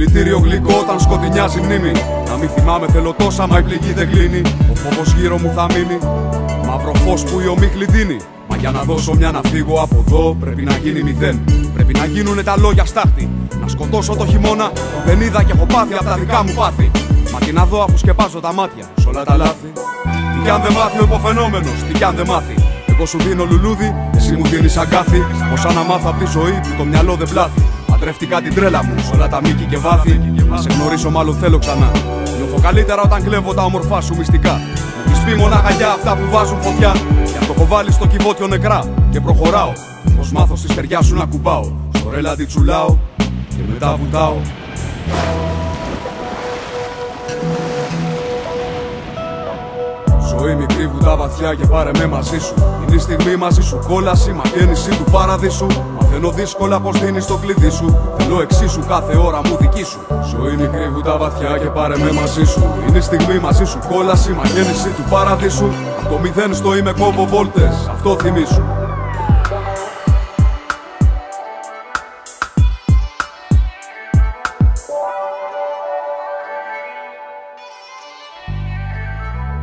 Δηλητήριο γλυκό όταν σκοτεινιάζει μνήμη. Να μην θυμάμαι θέλω τόσα, μα η πληγή δεν κλείνει. Ο φόβο γύρω μου θα μείνει. Μαύρο φως που η ομίχλη δίνει. Μα για να δώσω μια να φύγω από εδώ πρέπει να γίνει μηδέν. Πρέπει να γίνουν τα λόγια στάχτη. Να σκοτώσω το χειμώνα που δεν είδα και έχω πάθει από τα δικά μου πάθη. Μα τι να δω αφού σκεπάζω τα μάτια σ' όλα τα λάθη. Τι κι αν δεν μάθει ο υποφαινόμενος, τι κι αν δεν μάθει. Εγώ σου δίνω λουλούδι, εσύ μου δίνεις αγκάθι. Πώ να μάθω από τη ζωή που το μυαλό δεν πλάθει. Παντρεύτηκα την τρέλα μου, σ' όλα τα μήκη και βάθη. Να σε γνωρίσω, μάλλον θέλω ξανά. Νιώθω καλύτερα όταν κλέβω τα όμορφά σου μυστικά. Μου έχει πει μονάχα για αυτά που βάζουν φωτιά. Γι' αυτό έχω βάλει στο κυβότιο νεκρά και προχωράω. Πώ μάθω στη στεριάς σου να κουμπάω. Στο ρέλαντι τσουλάω και μετά βουτάω. Ζωή μικρή βουτά βαθιά και πάρε με μαζί σου. Είναι η στιγμή μαζί σου, κόλαση, μαγέννηση του παραδείσου. Μαθαίνω δύσκολα πως δίνεις το κλειδί σου. Θέλω εξίσου κάθε ώρα μου δική σου. Ζωή μικρή βουτά βαθιά και πάρε με μαζί σου. Είναι η στιγμή μαζί σου, κόλαση, μαγέννηση του παραδείσου. Από το μηδέν στο είμαι κόβω βόλτες. Αυτό θυμίσου.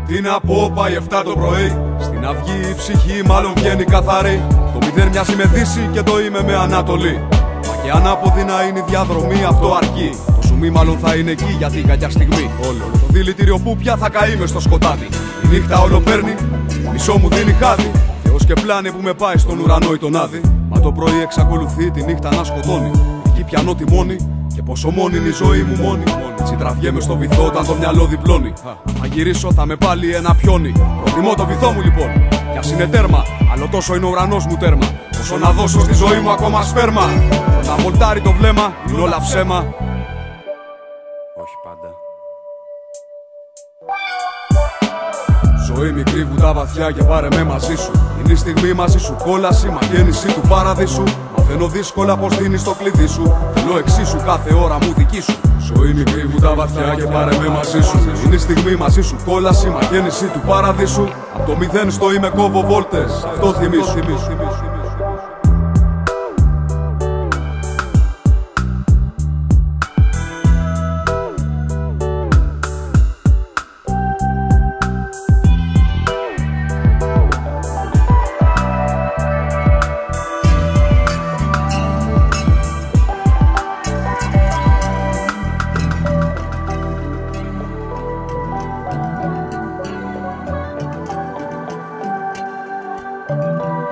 Τι να πω, πάει 7 το πρωί. Στην αυγή η ψυχή μάλλον βγαίνει καθαρή. Το μηδέν μοιάζει με δύση και το είμαι με ανατολή. Μα και ανάποδη να είναι η διαδρομή, αυτό αρκεί. Το σουμί μάλλον θα είναι εκεί για την κακιά στιγμή. Όλο το δηλητήριο που πια θα καεί μες στο σκοτάδι. Η νύχτα όλο παίρνει, μισό μου δίνει χάδι. Θεός και πλάνη που με πάει στον ουρανό ή τον άδει. Μα το πρωί εξακολουθεί τη νύχτα να σκοτώνει. Εκεί πιανώ τη μόνη και πόσο μόνη είναι η ζωή μου μόνη. Έτσι τραβιέμαι στο βυθό όταν το μυαλό διπλώνει. Θα γυρίσω, θα με πάλι ένα πιόνι. Προτιμώ το βυθό μου λοιπόν. Κι ας είναι τέρμα, άλλο τόσο είναι ο ουρανός μου τέρμα. Όσο να δώσω στη ζωή μου ακόμα σπέρμα. Όταν βολτάρει το βλέμμα, είναι όλα ψέμα. Όχι πάντα. Ζωή μικρή βουτά βαθιά και πάρε με μαζί σου. Είναι η στιγμή μαζί σου, κόλαση, μαγέννηση του παραδείσου. Μαθαίνω δύσκολα πως δίνεις το κλειδί σου. Θέλω εξίσου κάθε ώρα μου δική σου. Ζωή μικρή βουτά βαθιά και πάρε με μαζί σου. Είναι η στιγμή μαζί σου, κόλαση, μαγέννηση του παραδείσου. Από το μηδέν στο είμαι κόβω βόλτες. Αυτό θυμίσου. θυμίσου. Música